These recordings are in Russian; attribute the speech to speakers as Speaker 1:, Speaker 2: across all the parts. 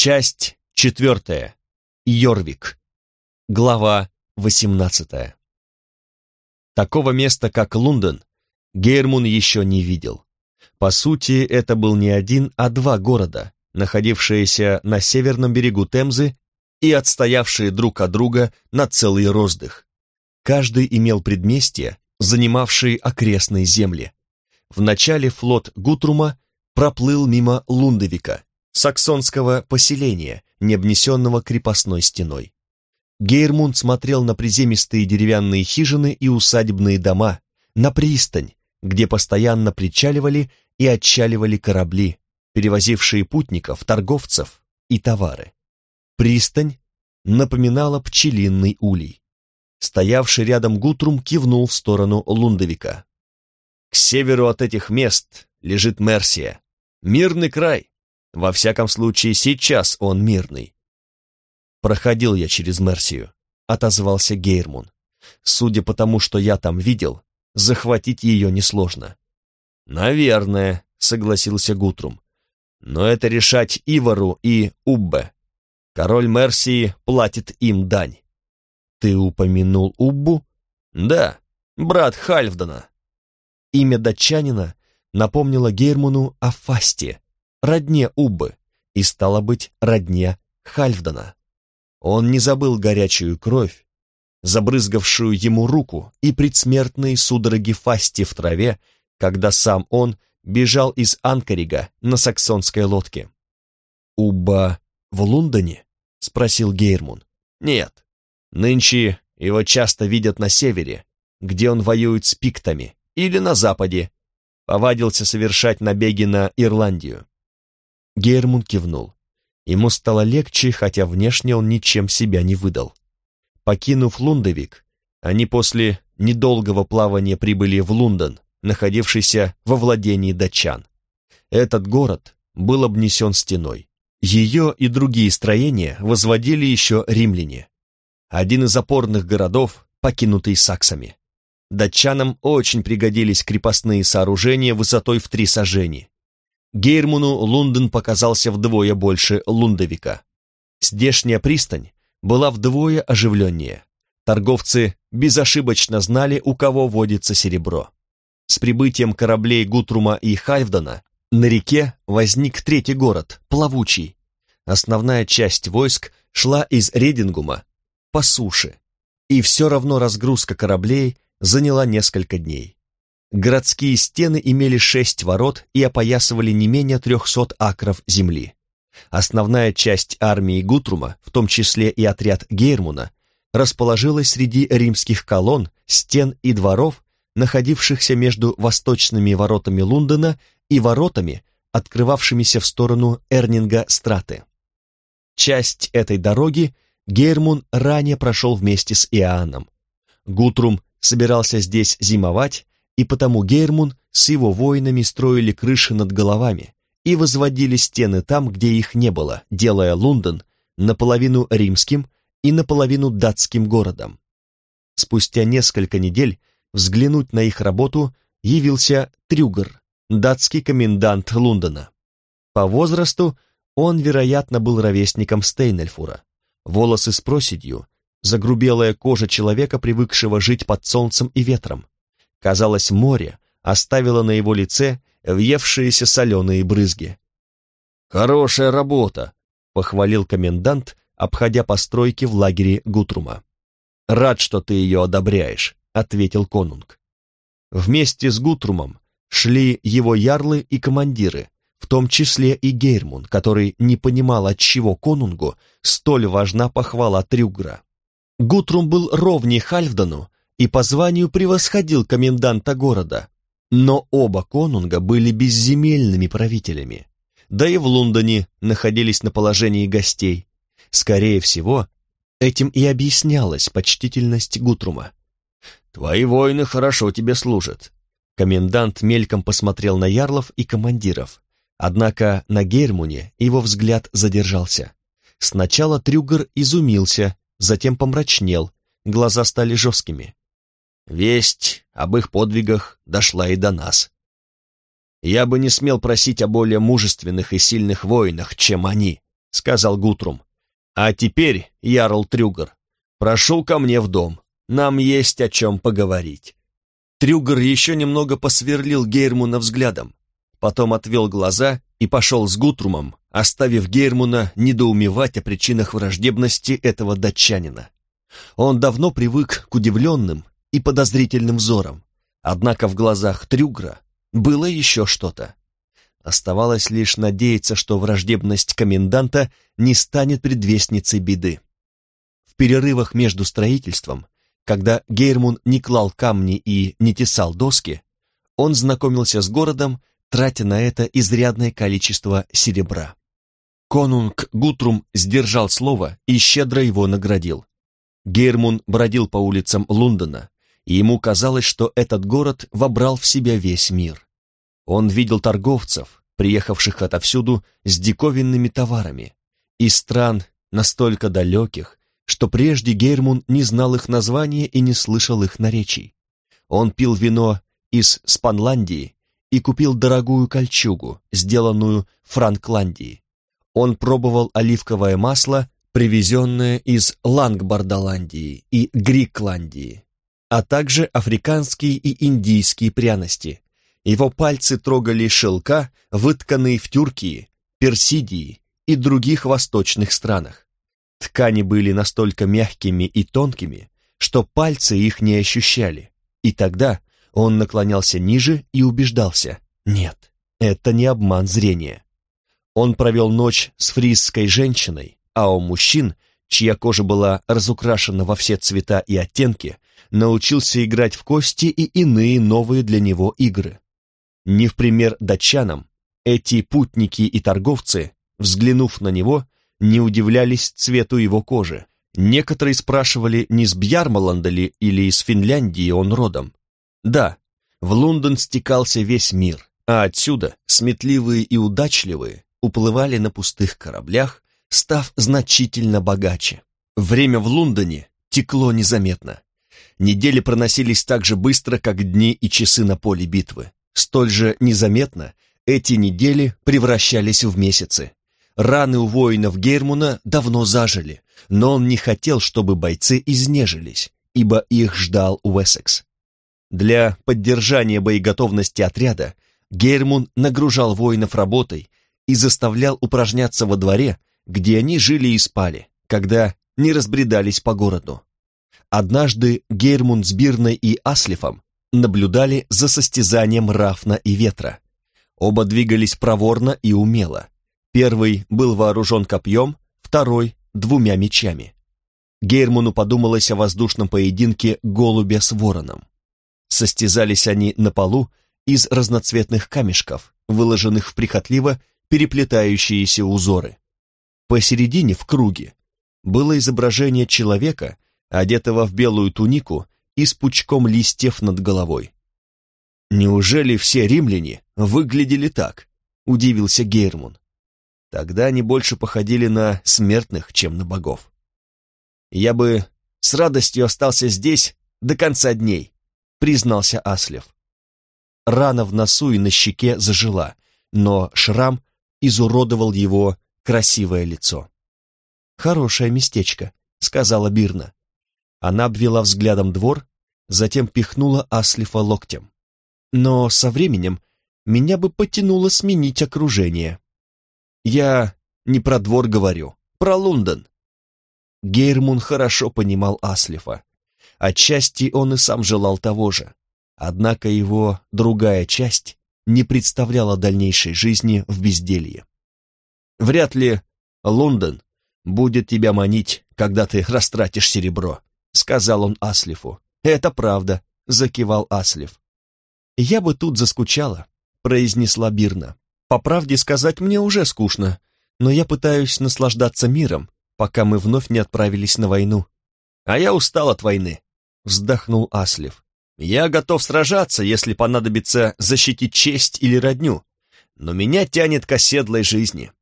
Speaker 1: Часть четвертая. Йорвик. Глава восемнадцатая. Такого места, как Лондон, Гейрмун еще не видел. По сути, это был не один, а два города, находившиеся на северном берегу Темзы и отстоявшие друг от друга на целый роздых. Каждый имел предместье, занимавшие окрестные земли. Вначале флот Гутрума проплыл мимо Лундовика, саксонского поселения, не обнесенного крепостной стеной. Гейрмунд смотрел на приземистые деревянные хижины и усадебные дома, на пристань, где постоянно причаливали и отчаливали корабли, перевозившие путников, торговцев и товары. Пристань напоминала пчелиный улей. Стоявший рядом Гутрум кивнул в сторону Лундовика. «К северу от этих мест лежит Мерсия. Мирный край. Во всяком случае, сейчас он мирный. «Проходил я через Мерсию», — отозвался Гейрмун. «Судя по тому, что я там видел, захватить ее несложно». «Наверное», — согласился Гутрум. «Но это решать Ивару и Уббе. Король Мерсии платит им дань». «Ты упомянул Уббу?» «Да, брат Хальфдена». Имя датчанина напомнило Гейрмуну о Фасте, родне Уббы, и, стало быть, родне Хальфдена. Он не забыл горячую кровь, забрызгавшую ему руку и предсмертные судороги фасти в траве, когда сам он бежал из Анкарига на саксонской лодке. «Уба в Лондоне?» — спросил Гейрмун. «Нет. Нынче его часто видят на севере, где он воюет с пиктами, или на западе. Повадился совершать набеги на Ирландию». Гейрмун кивнул. Ему стало легче, хотя внешне он ничем себя не выдал. Покинув Лундовик, они после недолгого плавания прибыли в Лондон, находившийся во владении датчан. Этот город был обнесен стеной. Ее и другие строения возводили еще римляне. Один из опорных городов, покинутый саксами. Датчанам очень пригодились крепостные сооружения высотой в три сажени. Гейрмуну Лондон показался вдвое больше Лундовика. Здешняя пристань была вдвое оживленнее. Торговцы безошибочно знали, у кого водится серебро. С прибытием кораблей Гутрума и Хальфдена на реке возник третий город, Плавучий. Основная часть войск шла из Редингума по суше, и все равно разгрузка кораблей заняла несколько дней. Городские стены имели шесть ворот и опоясывали не менее трехсот акров земли. Основная часть армии Гутрума, в том числе и отряд Гейрмуна, расположилась среди римских колонн, стен и дворов, находившихся между восточными воротами Лондона и воротами, открывавшимися в сторону Эрнинга-Страты. Часть этой дороги Гейрмун ранее прошел вместе с Иоанном. Гутрум собирался здесь зимовать и потому Гейрмун с его воинами строили крыши над головами и возводили стены там, где их не было, делая Лондон наполовину римским и наполовину датским городом. Спустя несколько недель взглянуть на их работу явился Трюгер, датский комендант Лондона. По возрасту он, вероятно, был ровесником Стейнельфура. Волосы с проседью, загрубелая кожа человека, привыкшего жить под солнцем и ветром. Казалось, море оставило на его лице въевшиеся соленые брызги. «Хорошая работа», — похвалил комендант, обходя постройки в лагере Гутрума. «Рад, что ты ее одобряешь», — ответил конунг. Вместе с Гутрумом шли его ярлы и командиры, в том числе и Гейрмун, который не понимал, от чего конунгу столь важна похвала Трюгра. Гутрум был ровней Хальфдану и по званию превосходил коменданта города, но оба конунга были безземельными правителями, да и в Лондоне находились на положении гостей. Скорее всего, этим и объяснялась почтительность Гутрума. «Твои воины хорошо тебе служат». Комендант мельком посмотрел на ярлов и командиров, однако на Гермуне его взгляд задержался. Сначала Трюгер изумился, затем помрачнел, глаза стали жесткими. Весть об их подвигах дошла и до нас. Я бы не смел просить о более мужественных и сильных воинах, чем они, — сказал Гутрум. «А теперь, Ярл Трюгер, прошу ко мне в дом. Нам есть о чем поговорить». Трюгер еще немного посверлил Гейрмуна взглядом, потом отвел глаза и пошел с Гутрумом, оставив Гейрмуна недоумевать о причинах враждебности этого датчанина. Он давно привык к удивленным и подозрительным взорам, однако в глазах Трюгра было еще что-то. Оставалось лишь надеяться, что враждебность коменданта не станет предвестницей беды. В перерывах между строительством, когда Гейрмун не клал камни и не тесал доски, он знакомился с городом, тратя на это изрядное количество серебра. Конунг Гутрум сдержал слово и щедро его наградил. Гейрмун бродил по улицам Лондона, и ему казалось, что этот город вобрал в себя весь мир. Он видел торговцев, приехавших отовсюду с диковинными товарами, из стран настолько далеких, что прежде Гейрмун не знал их названия и не слышал их наречий. Он пил вино из Спанландии и купил дорогую кольчугу, сделанную Франкландии. Он пробовал оливковое масло, привезенное из Лангбардаландии и Грикландии, а также африканские и индийские пряности. Его пальцы трогали шелка, вытканные в Тюркии, Персидии и других восточных странах. Ткани были настолько мягкими и тонкими, что пальцы их не ощущали. И тогда он наклонялся ниже и убеждался, нет, это не обман зрения. Он провел ночь с фризской женщиной, а у мужчин, чья кожа была разукрашена во все цвета и оттенки, научился играть в кости и иные новые для него игры. Не в пример датчанам, эти путники и торговцы, взглянув на него, не удивлялись цвету его кожи. Некоторые спрашивали, не с Бьярмаланда ли или из Финляндии он родом. Да, в Лондон стекался весь мир, а отсюда сметливые и удачливые уплывали на пустых кораблях, став значительно богаче. Время в Лондоне текло незаметно. Недели проносились так же быстро, как дни и часы на поле битвы. Столь же незаметно эти недели превращались в месяцы. Раны у воинов Гермуна давно зажили, но он не хотел, чтобы бойцы изнежились, ибо их ждал Уэссекс. Для поддержания боеготовности отряда Гермун нагружал воинов работой и заставлял упражняться во дворе, где они жили и спали, когда не разбредались по городу. Однажды Гейрмунд с Бирной и Аслифом наблюдали за состязанием Рафна и Ветра. Оба двигались проворно и умело. Первый был вооружен копьем, второй — двумя мечами. Гейрмуну подумалось о воздушном поединке голубя с вороном. Состязались они на полу из разноцветных камешков, выложенных в прихотливо переплетающиеся узоры. Посередине, в круге, было изображение человека, одетого в белую тунику и с пучком листьев над головой. «Неужели все римляне выглядели так?» — удивился Гейрмун. «Тогда они больше походили на смертных, чем на богов. Я бы с радостью остался здесь до конца дней», — признался Аслев. Рана в носу и на щеке зажила, но шрам изуродовал его красивое лицо. «Хорошее местечко», — сказала Бирна. Она обвела взглядом двор, затем пихнула Аслифа локтем. Но со временем меня бы потянуло сменить окружение. Я не про двор говорю, про Лондон. Гейрмун хорошо понимал Аслифа. Отчасти он и сам желал того же. Однако его другая часть не представляла дальнейшей жизни в безделье. Вряд ли Лондон будет тебя манить, когда ты растратишь серебро, — сказал он Аслифу. «Это правда», — закивал Аслиф. «Я бы тут заскучала», — произнесла Бирна. «По правде сказать, мне уже скучно, но я пытаюсь наслаждаться миром, пока мы вновь не отправились на войну». «А я устал от войны», — вздохнул Аслив. «Я готов сражаться, если понадобится защитить честь или родню, но меня тянет к оседлой жизни».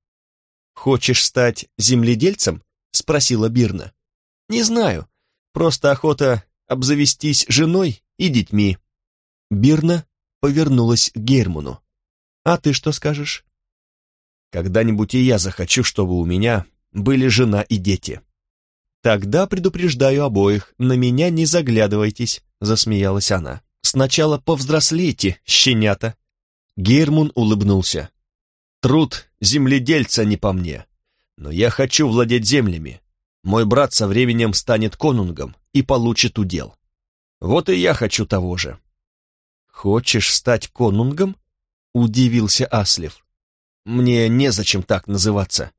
Speaker 1: «Хочешь стать земледельцем?» — спросила Бирна. «Не знаю. Просто охота обзавестись женой и детьми. Бирна повернулась к Герману. «А ты что скажешь?» Когда-нибудь и я захочу, чтобы у меня были жена и дети».
Speaker 2: «Тогда предупреждаю обоих, на меня не заглядывайтесь», — засмеялась она. «Сначала повзрослейте, щенята».
Speaker 1: Гейрмун улыбнулся. «Труд земледельца не по мне, но я хочу владеть землями. Мой брат со временем станет конунгом и получит удел. Вот и я хочу того же».
Speaker 2: «Хочешь стать конунгом?» — удивился Аслев.
Speaker 1: «Мне незачем так называться.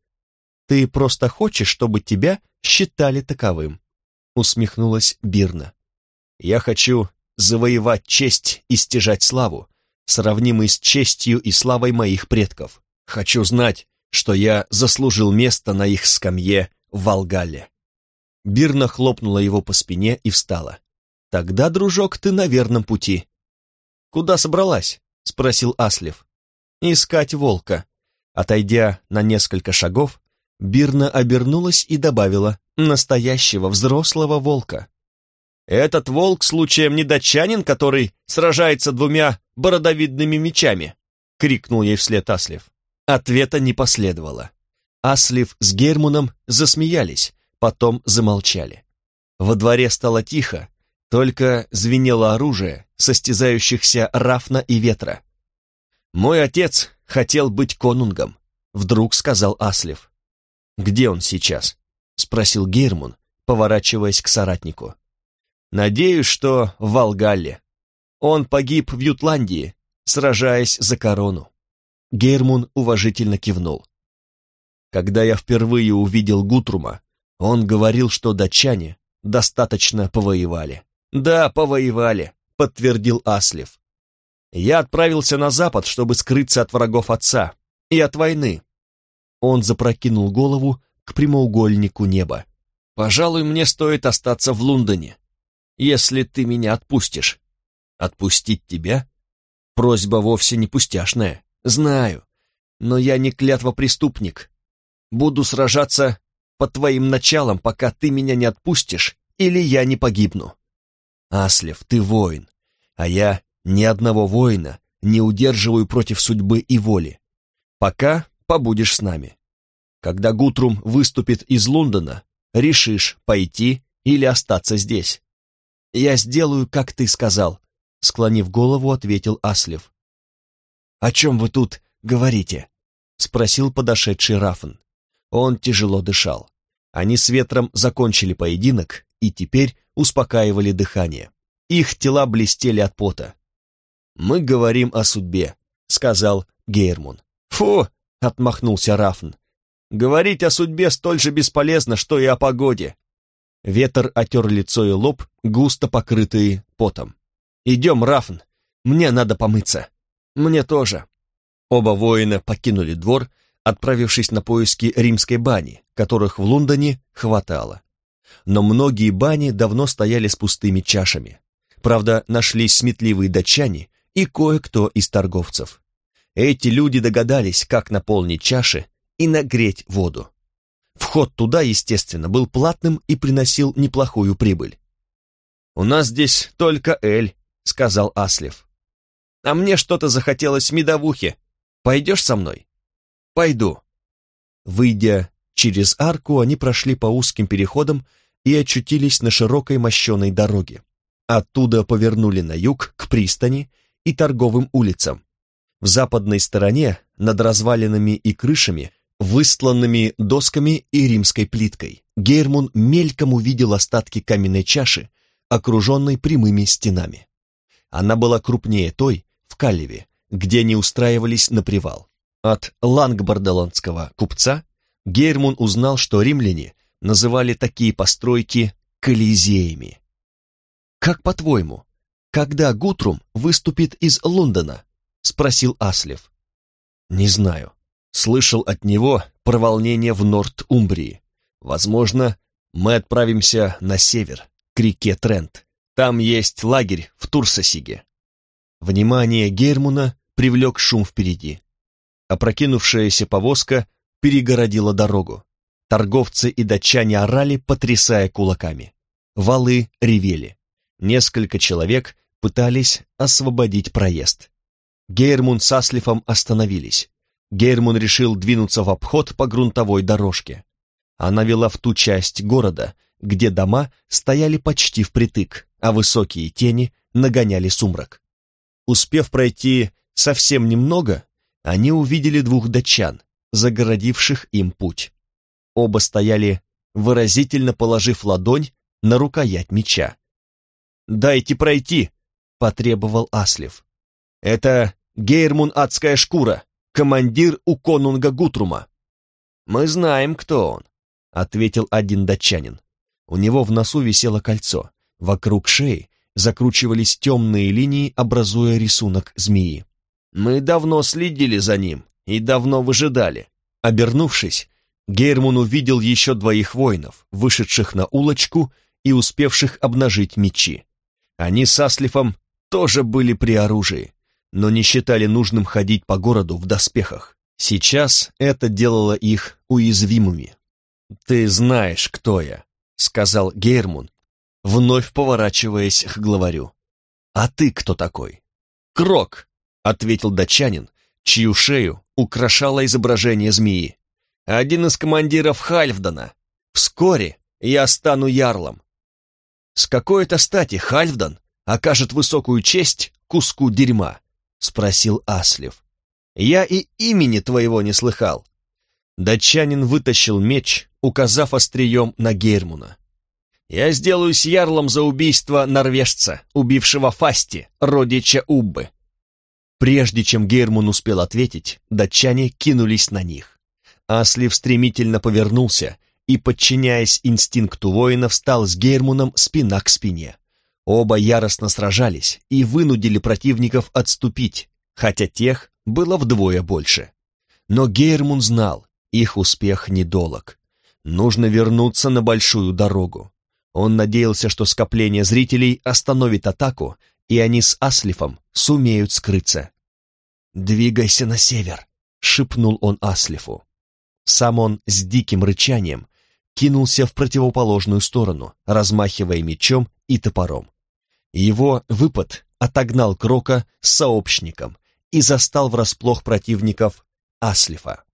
Speaker 2: Ты просто хочешь, чтобы тебя считали таковым», — усмехнулась Бирна.
Speaker 1: «Я хочу завоевать честь и стяжать славу, сравнимый с честью и славой моих предков. Хочу знать, что я заслужил место на их скамье в Волгале».
Speaker 2: Бирна хлопнула его по спине и встала. «Тогда, дружок, ты на верном пути». «Куда собралась?» — спросил Аслев. «Искать волка». Отойдя на несколько шагов, Бирна обернулась и добавила «настоящего взрослого волка».
Speaker 1: «Этот волк случаем не датчанин, который сражается двумя бородовидными мечами?» — крикнул ей вслед Аслев.
Speaker 2: Ответа не последовало. Аслив с Гермуном засмеялись, потом замолчали. Во дворе стало тихо, только звенело оружие состязающихся Рафна и Ветра.
Speaker 1: «Мой отец хотел быть конунгом», — вдруг сказал Аслив.
Speaker 2: «Где он сейчас?» — спросил Гейрмун, поворачиваясь к соратнику.
Speaker 1: «Надеюсь, что в Волгалле. Он погиб в Ютландии, сражаясь за корону».
Speaker 2: Гейрмун уважительно кивнул.
Speaker 1: Когда я впервые увидел Гутрума, он говорил, что датчане достаточно повоевали.
Speaker 2: «Да, повоевали», — подтвердил Аслев.
Speaker 1: «Я отправился на запад, чтобы скрыться от врагов отца и от войны.
Speaker 2: Он запрокинул голову к прямоугольнику неба.
Speaker 1: «Пожалуй, мне стоит остаться в Лондоне, если ты меня отпустишь».
Speaker 2: «Отпустить тебя?» Просьба вовсе не пустяшная.
Speaker 1: Знаю, но я не клятва преступник. Буду сражаться под твоим началом, пока ты меня не отпустишь, или я не погибну.
Speaker 2: Аслев, ты воин, а я ни одного воина не удерживаю против судьбы и воли. Пока побудешь с нами. Когда Гутрум выступит из Лондона, решишь, пойти или остаться здесь.
Speaker 1: Я сделаю, как ты сказал, склонив голову, ответил Аслев.
Speaker 2: «О чем вы тут говорите?» — спросил подошедший Рафн. Он тяжело дышал. Они с ветром закончили поединок и теперь успокаивали дыхание. Их тела блестели от пота.
Speaker 1: «Мы говорим о судьбе», — сказал Гейрмун.
Speaker 2: «Фу!» — отмахнулся Рафн.
Speaker 1: «Говорить о судьбе столь же бесполезно, что и о погоде».
Speaker 2: Ветер отер лицо и лоб, густо покрытые потом. «Идем, Рафн, мне надо помыться».
Speaker 1: «Мне тоже».
Speaker 2: Оба воина покинули двор, отправившись на поиски римской бани, которых в Лондоне хватало. Но многие бани давно стояли с пустыми чашами. Правда, нашлись сметливые датчане и кое-кто из торговцев. Эти люди догадались, как наполнить чаши и нагреть воду. Вход туда, естественно, был платным и приносил неплохую прибыль.
Speaker 1: «У нас здесь только эль», — сказал Аслев. «А мне что-то захотелось медовухи. Пойдешь со мной?»
Speaker 2: «Пойду». Выйдя через арку, они прошли по узким переходам и очутились на широкой мощеной дороге. Оттуда повернули на юг, к пристани и торговым улицам, в западной стороне, над развалинами и крышами, выстланными досками и римской плиткой, Гейрмун мельком увидел остатки каменной чаши, окруженной прямыми стенами. Она была крупнее той, в Каллеве, где они устраивались на привал. От лангбарделандского купца Гейрмун узнал, что римляне называли такие постройки колизеями. «Как по-твоему, когда Гутрум выступит из Лондона?» спросил Аслев.
Speaker 1: Не знаю. Слышал от него про волнение в Норт-Умбрии. Возможно, мы отправимся на север, к реке Трент. Там есть лагерь в Турсосиге.
Speaker 2: Внимание Гермуна привлек шум впереди. Опрокинувшаяся повозка перегородила дорогу. Торговцы и датчане орали, потрясая кулаками. Валы ревели. Несколько человек пытались освободить проезд. Гейрмун с Аслифом остановились.
Speaker 1: Гейрмун решил двинуться в обход по грунтовой дорожке. Она вела в ту часть города, где дома стояли почти впритык, а высокие тени нагоняли сумрак. Успев пройти совсем немного, они увидели двух датчан, загородивших им путь. Оба стояли, выразительно положив ладонь на рукоять меча. «Дайте пройти!» — потребовал Аслев. «Это Гейрмун Адская Шкура, командир у конунга Гутрума». «Мы знаем, кто он», — ответил один датчанин. У него в носу висело кольцо, вокруг шеи закручивались темные линии, образуя рисунок змеи. «Мы давно следили за ним и давно выжидали». Обернувшись, Гейрмун увидел еще двоих воинов, вышедших на улочку и успевших обнажить мечи. Они с Аслифом тоже были при оружии, но не считали нужным ходить по городу в доспехах. Сейчас это делало их уязвимыми. «Ты знаешь, кто я», — сказал Гейрмун, вновь поворачиваясь к главарю. «А ты кто такой?» «Крок», — ответил датчанин, чью шею украшало изображение змеи. «Один из командиров Хальфдана. Вскоре я стану ярлом». «С какой-то стати Хальфдан окажет высокую честь куску дерьма?» — спросил Аслев. «Я и имени твоего не слыхал». Датчанин вытащил меч, указав острием на Гермуна. Я сделаюсь ярлом за убийство норвежца, убившего Фасти, родича Уббы. Прежде чем Гермун успел ответить, датчане кинулись на них. Аслив стремительно повернулся и, подчиняясь инстинкту воина, встал с Гермуном спина к спине. Оба яростно сражались и вынудили противников отступить, хотя тех было вдвое больше. Но Гейрмун знал, их успех недолог. Нужно вернуться на большую дорогу. Он надеялся, что скопление зрителей остановит атаку, и они с Аслифом сумеют скрыться. «Двигайся на север», — шепнул он Аслифу. Сам он с диким рычанием кинулся в противоположную сторону, размахивая мечом и топором. Его выпад отогнал Крока с сообщником и застал врасплох противников Аслифа.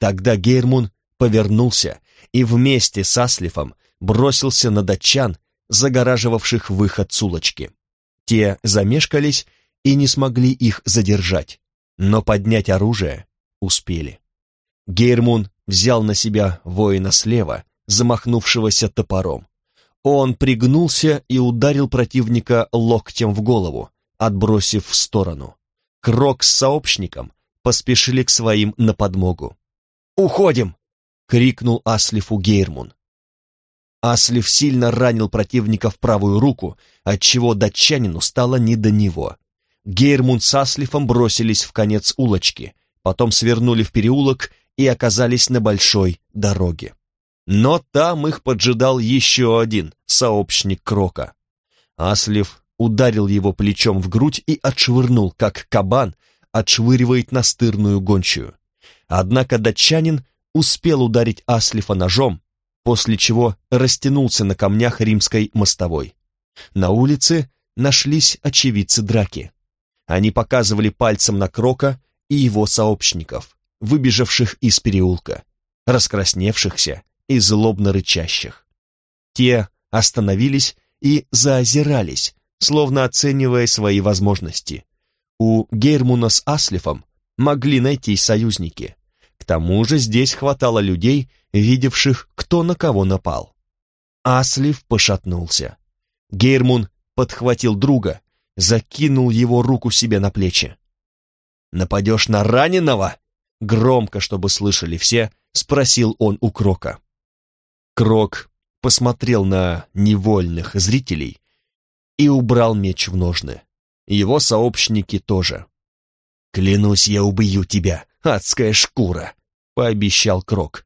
Speaker 1: Тогда Гейрмун повернулся и вместе с Аслифом бросился на датчан, загораживавших выход с улочки. Те замешкались и не смогли их задержать, но поднять оружие успели. Гейрмун взял на себя воина слева, замахнувшегося топором. Он пригнулся и ударил противника локтем в голову, отбросив в сторону. Крок с сообщником поспешили к своим на подмогу. «Уходим!» — крикнул Аслифу Гейрмун. Аслив сильно ранил противника в правую руку, отчего датчанину стало не до него. Гейрмунд с Аслифом бросились в конец улочки, потом свернули в переулок и оказались на большой дороге. Но там их поджидал еще один сообщник Крока. Аслив ударил его плечом в грудь и отшвырнул, как кабан отшвыривает настырную гончую. Однако датчанин успел ударить Аслифа ножом, после чего растянулся на камнях римской мостовой. На улице нашлись очевидцы драки. Они показывали пальцем на Крока и его сообщников, выбежавших из переулка, раскрасневшихся и злобно рычащих. Те остановились и заозирались, словно оценивая свои возможности. У Гермуна с Аслифом могли найтись союзники. К тому же здесь хватало людей, видевших, кто на кого напал. Аслив пошатнулся. Гейрмун подхватил друга, закинул его руку себе на плечи. «Нападешь на раненого?» Громко, чтобы слышали все, спросил он у Крока. Крок посмотрел на невольных зрителей и убрал меч в ножны. Его сообщники тоже. «Клянусь, я убью тебя, адская шкура!» — пообещал Крок.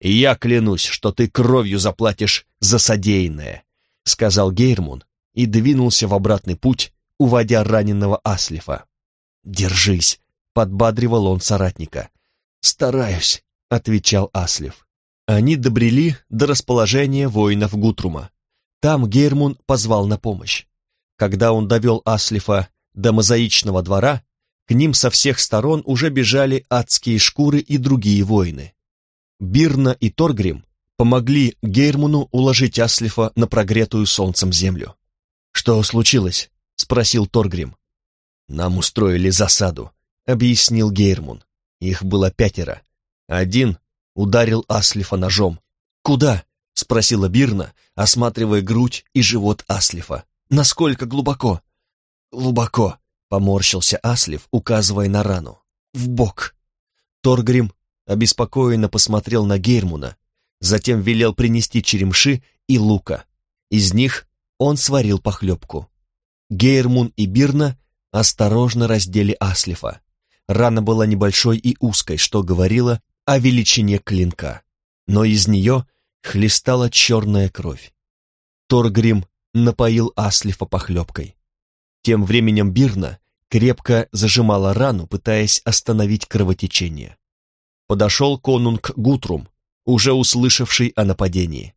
Speaker 1: И «Я клянусь, что ты кровью заплатишь за содеянное», — сказал Гейрмун и двинулся в обратный путь, уводя раненого Аслифа. «Держись», — подбадривал он соратника. «Стараюсь», — отвечал Аслиф. Они добрели до расположения воинов Гутрума. Там Гейрмун позвал на помощь. Когда он довел Аслифа до мозаичного двора,
Speaker 2: к ним со всех сторон уже бежали адские шкуры и другие воины. Бирна и Торгрим помогли Гейрмуну уложить Аслифа на прогретую солнцем землю. «Что случилось?» — спросил Торгрим. «Нам устроили засаду», — объяснил Гейрмун. Их было пятеро. Один ударил Аслифа ножом. «Куда?» — спросила Бирна, осматривая грудь и живот Аслифа. «Насколько глубоко?» «Глубоко», — поморщился Аслиф, указывая на рану. «В бок». Торгрим обеспокоенно посмотрел на Гейрмуна, затем велел принести черемши и лука. Из них он сварил похлебку. Гейрмун и Бирна осторожно раздели Аслифа. Рана была небольшой и узкой, что говорило о величине клинка, но из нее хлестала черная кровь. Торгрим напоил Аслифа похлебкой. Тем временем Бирна крепко зажимала рану, пытаясь остановить кровотечение. Подошел конунг Гутрум, уже услышавший о нападении.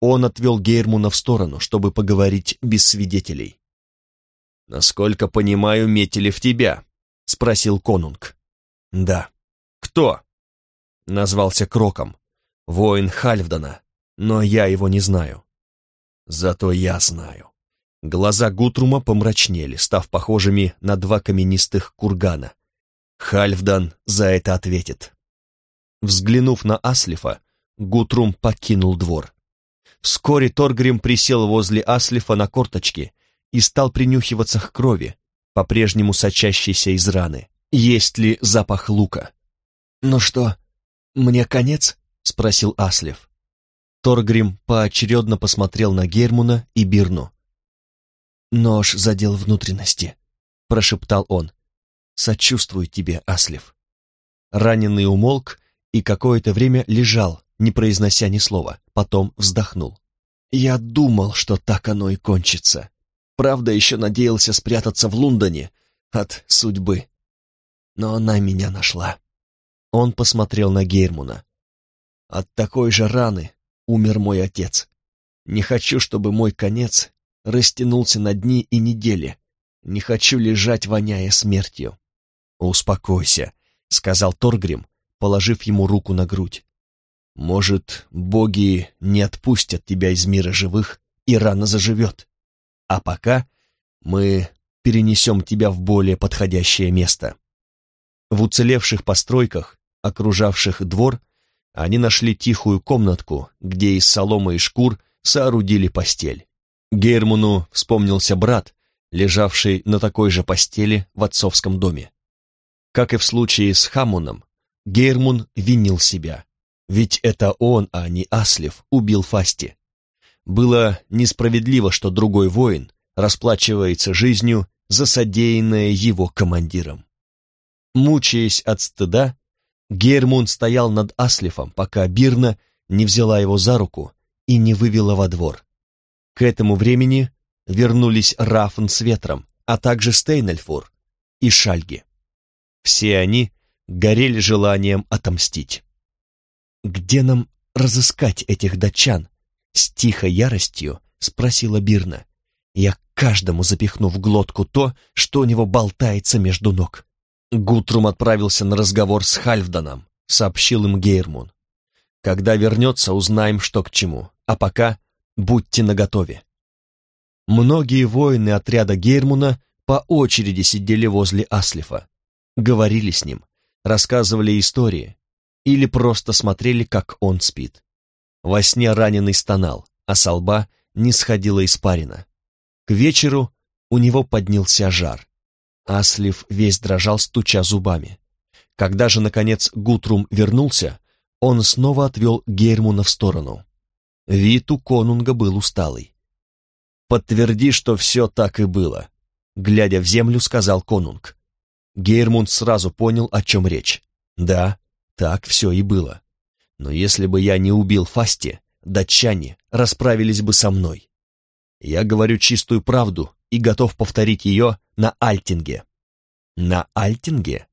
Speaker 2: Он отвел Гейрмуна в сторону, чтобы поговорить без свидетелей. «Насколько понимаю, метили в тебя», — спросил конунг. «Да». «Кто?» Назвался Кроком. Воин Хальфдана, но я его не знаю. Зато я знаю. Глаза Гутрума помрачнели, став похожими на два каменистых кургана. Хальфдан за это ответит. Взглянув на Аслифа, Гутрум покинул двор. Вскоре Торгрим присел возле Аслифа на корточки и стал принюхиваться к крови, по-прежнему сочащейся из раны. Есть ли запах лука? «Ну что, мне конец?» — спросил Аслиф. Торгрим поочередно посмотрел на Гермуна и Бирну. «Нож задел внутренности», — прошептал он. «Сочувствую тебе, Аслив». Раненый умолк и какое-то время лежал, не произнося ни слова, потом вздохнул. «Я думал, что так оно и кончится. Правда, еще надеялся спрятаться в Лондоне от судьбы. Но она меня нашла». Он посмотрел на Гейрмуна. «От такой же раны умер мой отец. Не хочу, чтобы мой конец растянулся на дни и недели. Не хочу лежать, воняя смертью». «Успокойся», — сказал Торгрим, положив ему руку на грудь. «Может, боги не отпустят тебя из мира живых, и рано заживет. А пока мы перенесем тебя в более подходящее место». В уцелевших постройках, окружавших двор, они нашли тихую комнатку, где из соломы и шкур соорудили постель. Герману вспомнился брат, лежавший на такой же постели в отцовском доме. Как и в случае с Хамуном, Гейрмун винил себя. Ведь это он, а не Аслев, убил Фасти. Было несправедливо, что другой воин расплачивается жизнью за содеянное его командиром. Мучаясь от стыда, Гейрмун стоял над Аслифом, пока Бирна не взяла его за руку и не вывела во двор. К этому времени вернулись Рафн с ветром, а также Стейнельфур и Шальги. Все они горели желанием отомстить. «Где нам разыскать этих датчан?» С тихой яростью спросила Бирна. Я каждому запихну в глотку то, что у него болтается между ног. Гутрум отправился на разговор с Хальфданом, сообщил им Гейрмун. Когда вернется, узнаем, что к чему. А пока будьте наготове. Многие воины отряда Гейрмуна по очереди сидели возле Аслифа, говорили с ним, рассказывали истории или просто смотрели, как он спит. Во сне раненый стонал, а со лба не сходила испарина. К вечеру у него поднялся жар. Аслив весь дрожал, стуча зубами. Когда же, наконец, Гутрум вернулся, он снова отвел Гейрмуна в сторону. Вид у конунга был усталый. «Подтверди, что все так и было», — глядя в землю, сказал конунг. Гейрмунд сразу понял, о чем речь. Да, так все и было. Но если бы я не убил Фасти, датчане расправились бы со мной. Я говорю чистую правду и готов повторить ее на Альтинге. На Альтинге?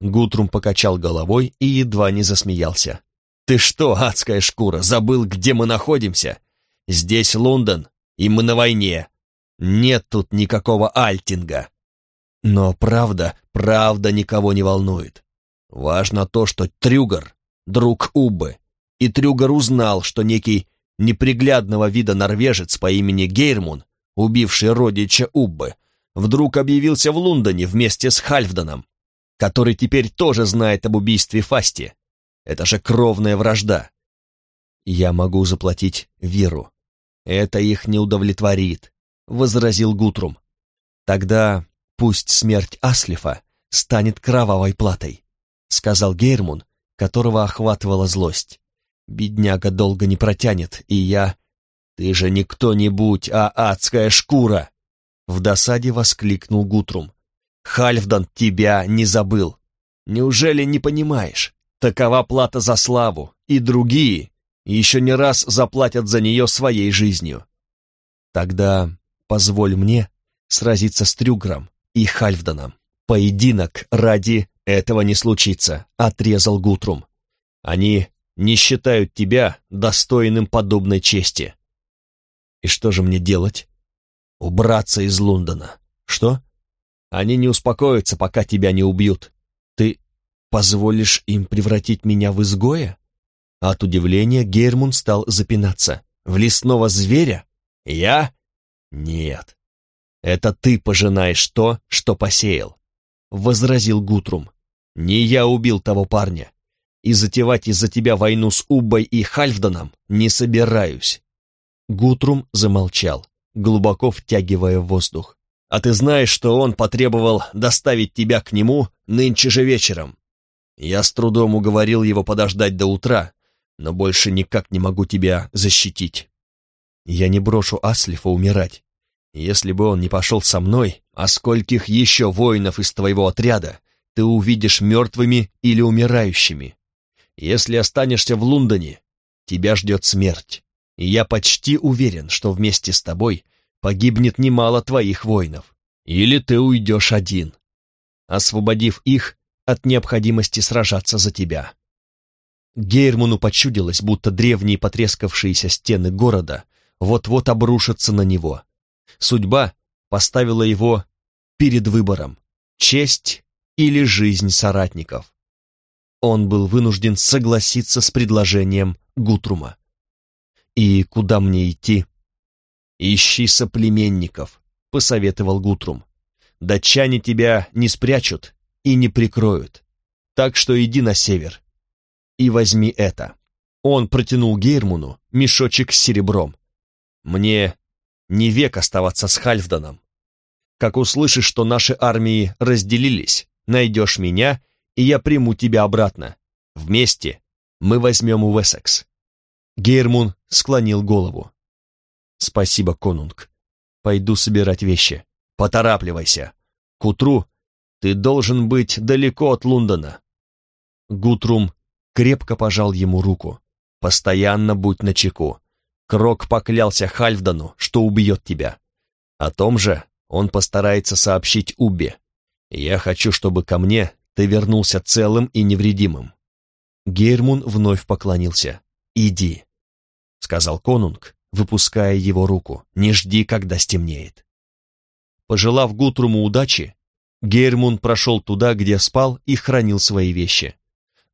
Speaker 2: Гутрум покачал головой и едва не засмеялся. «Ты что, адская шкура, забыл, где мы находимся? Здесь Лондон, и мы на войне. Нет тут никакого Альтинга. Но правда, правда никого не волнует. Важно то, что Трюгар — друг Уббы, и Трюгар узнал, что некий неприглядного вида норвежец по имени Гейрмун, убивший родича Уббы, вдруг объявился в Лондоне вместе с Хальфданом, который теперь тоже знает об убийстве Фасти. Это же кровная вражда. Я могу заплатить Виру. Это их не удовлетворит, — возразил Гутрум. Тогда пусть смерть Аслифа станет кровавой платой, — сказал Гейрмун, которого охватывала злость. Бедняга долго не протянет, и я... Ты же не кто-нибудь, а адская шкура! В досаде воскликнул Гутрум. Хальфдан тебя не забыл. Неужели не понимаешь? Такова плата за славу, и другие еще не раз заплатят за нее своей жизнью. Тогда позволь мне сразиться с Трюгром и Хальфданом. Поединок ради этого не случится, отрезал Гутрум. Они не считают тебя достойным подобной чести. И что же мне делать? Убраться из Лондона. Что? Они не успокоятся, пока тебя не убьют. Ты позволишь им превратить меня в изгоя? От удивления Гермун стал запинаться. В лесного зверя? Я? Нет. Это ты пожинаешь то, что посеял, возразил Гутрум. Не я убил того парня. И затевать из-за тебя войну с Уббой и Хальфданом не собираюсь. Гутрум замолчал, глубоко втягивая воздух. А ты знаешь, что он потребовал доставить тебя к нему нынче же вечером. Я с трудом уговорил его подождать до утра, но больше никак не могу тебя защитить. Я не брошу Аслифа умирать. Если бы он не пошел со мной, а скольких еще воинов из твоего отряда ты увидишь мертвыми или умирающими? Если останешься в Лондоне, тебя ждет смерть, и я почти уверен, что вместе с тобой погибнет немало твоих воинов. Или ты уйдешь один, освободив их от необходимости сражаться за тебя. Гейрмуну почудилось, будто древние потрескавшиеся стены города вот-вот обрушатся на него. Судьба поставила его перед выбором — честь или жизнь соратников. Он был вынужден согласиться с предложением Гутрума. «И куда мне идти?» «Ищи соплеменников», — посоветовал Гутрум. «Датчане тебя не спрячут и не прикроют, так что иди на север и возьми это». Он протянул Гейрмуну мешочек с серебром. «Мне не век оставаться с Хальфданом. Как услышишь, что наши армии разделились, найдешь меня, и я приму тебя обратно. Вместе мы возьмем Уэссекс». Гейрмун склонил голову. «Спасибо, конунг. Пойду собирать вещи. Поторапливайся. К утру ты должен быть далеко от Лондона». Гутрум крепко пожал ему руку. «Постоянно будь начеку. Крок поклялся Хальфдану, что убьет тебя. О том же он постарается сообщить Уббе. Я хочу, чтобы ко мне ты вернулся целым и невредимым». Гейрмун вновь поклонился. «Иди», — сказал конунг, выпуская его руку. «Не жди, когда стемнеет». Пожелав Гутруму удачи, Гейрмун прошел туда, где спал и хранил свои вещи.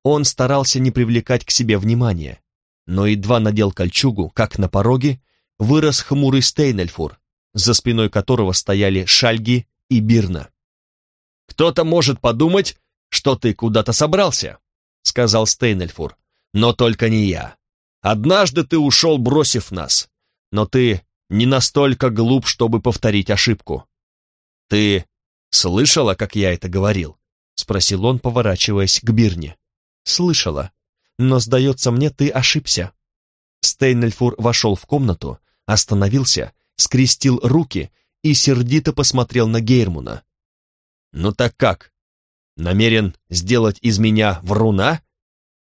Speaker 2: Он старался не привлекать к себе внимания, но едва надел кольчугу, как на пороге, вырос хмурый Стейнельфур, за спиной которого стояли Шальги и Бирна. «Кто-то может подумать, что ты куда-то собрался», — сказал Стейнельфур, — «но только не я. Однажды ты ушел, бросив нас, но ты не настолько глуп, чтобы повторить ошибку. Ты слышала, как я это говорил?» — спросил он, поворачиваясь к Бирне. «Слышала, но, сдается мне, ты ошибся». Стейнельфур вошел в комнату, остановился, скрестил руки и сердито посмотрел на Гейрмуна. «Ну так как? Намерен сделать из меня вруна?»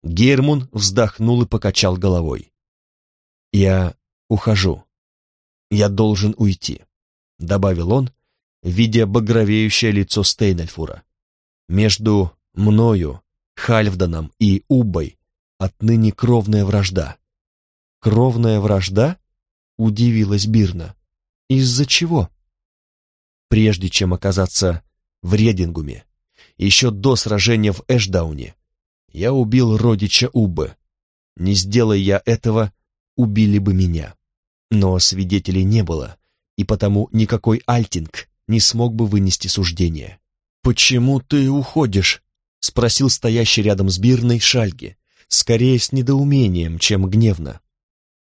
Speaker 2: Гейрмун вздохнул и покачал головой. «Я ухожу. Я должен уйти», — добавил он, видя багровеющее лицо Стейнельфура. «Между мною, Хальфданом и Уббой отныне кровная вражда». «Кровная вражда?» — удивилась Бирна. «Из-за чего?» Прежде чем оказаться
Speaker 1: в Редингуме. Еще до сражения в Эшдауне я убил родича Убы. Не сделай я этого, убили бы меня. Но свидетелей не было, и потому никакой Альтинг не смог бы вынести суждение. «Почему ты уходишь?» — спросил стоящий рядом с Бирной Шальги, скорее с недоумением, чем гневно.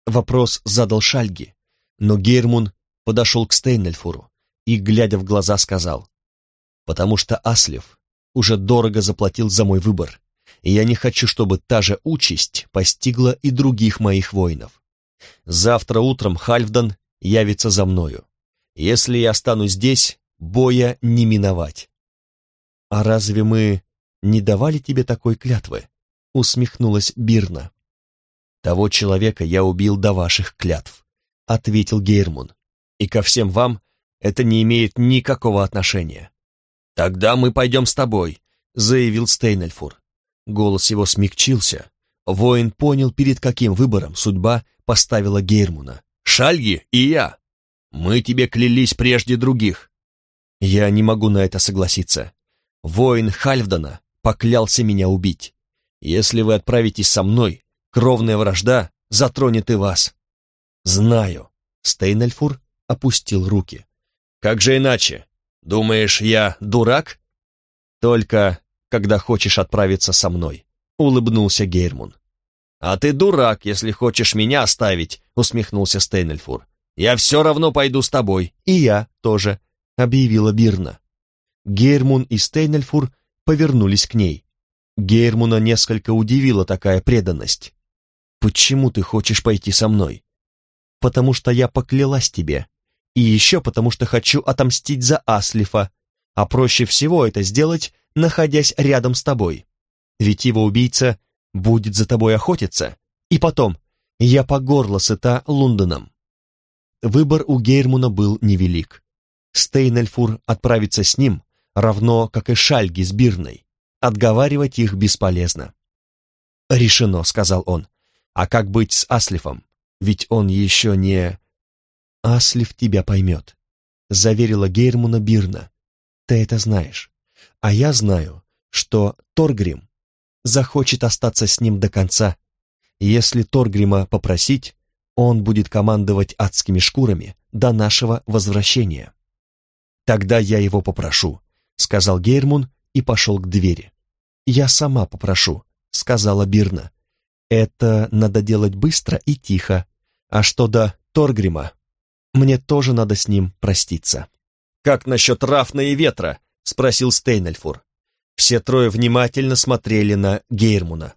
Speaker 1: Вопрос задал Шальги, но Гейрмун подошел к Стейнельфуру и, глядя в глаза, сказал, «Потому что Аслев уже дорого заплатил за мой выбор, и я не хочу, чтобы та же участь постигла и других моих воинов. Завтра утром Хальфдан явится за мною. Если я останусь здесь, боя не миновать». «А разве мы не давали тебе такой клятвы?» — усмехнулась Бирна. «Того человека я убил до ваших клятв», — ответил Гейрмун. «И ко всем вам это не имеет никакого отношения». «Тогда мы пойдем с тобой», — заявил Стейнельфур. Голос его смягчился. Воин понял, перед каким выбором судьба поставила Гейрмуна. «Шальги и я. Мы тебе клялись прежде других». «Я не могу на это согласиться. Воин Хальфдана поклялся меня убить. Если вы отправитесь со мной, кровная вражда затронет и вас. Знаю. Стейнельфур опустил руки. Как же иначе? Думаешь, я дурак? Только когда хочешь отправиться со мной, улыбнулся Гейрмун. А ты дурак, если хочешь меня оставить, усмехнулся Стейнельфур. Я все равно пойду с тобой. И я тоже, объявила Бирна. Гейрмун и Стейнельфур повернулись к ней. Гейрмуна несколько удивила такая преданность. «Почему ты хочешь пойти со мной?» «Потому что я поклялась тебе. И еще потому что хочу отомстить за Аслифа. А проще всего это сделать, находясь рядом с тобой. Ведь его убийца будет за тобой охотиться. И потом, я по горло сыта Лондоном». Выбор у Гейрмуна был невелик. Стейнельфур отправится с ним, равно как и Шальги с Бирной. Отговаривать их бесполезно. «Решено», — сказал он. «А как быть с Аслифом? Ведь он еще не...» «Аслиф тебя поймет», — заверила Гейрмуна Бирна. «Ты это знаешь. А я знаю, что Торгрим захочет остаться с ним до конца. Если Торгрима попросить, он будет командовать адскими шкурами до нашего возвращения. Тогда я его попрошу, — сказал Гейрмун и пошел к двери. «Я сама попрошу», — сказала Бирна. «Это надо делать быстро и тихо. А что до Торгрима? Мне тоже надо с ним проститься». «Как насчет Рафна и Ветра?» — спросил Стейнельфур. Все трое внимательно смотрели на Гейрмуна.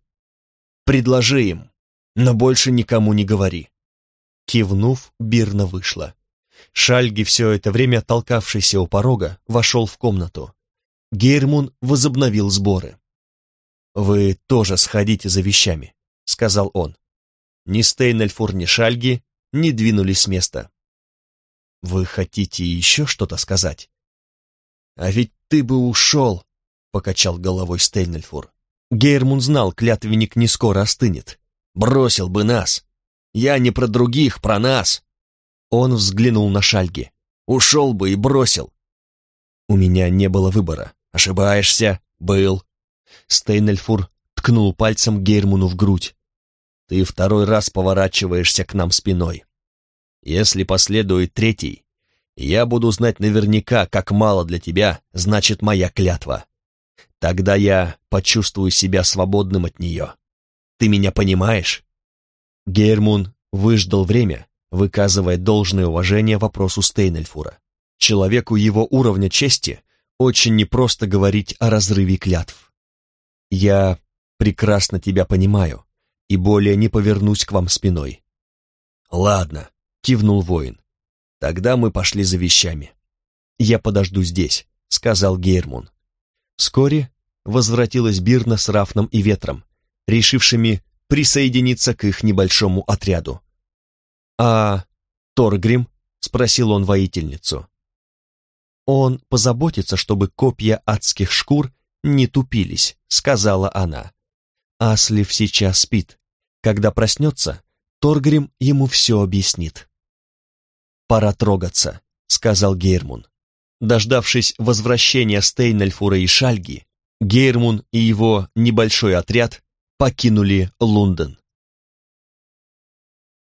Speaker 1: «Предложи им, но больше никому не говори». Кивнув, Бирна вышла. Шальги, все это время толкавшийся у порога, вошел в комнату. Гейрмун возобновил сборы. «Вы тоже сходите за вещами», — сказал он. Ни Стейнельфур, ни Шальги не двинулись с места. «Вы хотите еще что-то сказать?» «А ведь ты бы ушел», — покачал головой Стейнельфур. Гейрмун знал, клятвенник не скоро остынет. «Бросил бы нас. Я не про других, про нас. Он взглянул на Шальги. «Ушел бы и бросил». «У меня не было выбора. Ошибаешься. Был». Стейнельфур ткнул пальцем Гейрмуну в грудь. «Ты второй раз поворачиваешься к нам спиной. Если последует третий, я буду знать наверняка, как мало для тебя значит моя клятва. Тогда я почувствую себя свободным от нее. Ты меня понимаешь?» Гейрмун выждал время, выказывая должное уважение вопросу Стейнельфура. Человеку его уровня чести очень непросто говорить о разрыве клятв. «Я прекрасно тебя понимаю и более не повернусь к вам спиной». «Ладно», — кивнул воин. «Тогда мы пошли за вещами». «Я подожду здесь», — сказал Гейрмун. Вскоре возвратилась Бирна с Рафном и Ветром, решившими присоединиться к их небольшому отряду. «А Торгрим?» — спросил он воительницу. «Он позаботится, чтобы копья адских шкур не тупились», — сказала она. «Аслив сейчас спит. Когда проснется, Торгрим ему все объяснит». «Пора трогаться», — сказал Гейрмун. Дождавшись возвращения Стейнельфура и Шальги, Гейрмун и его небольшой отряд покинули Лондон.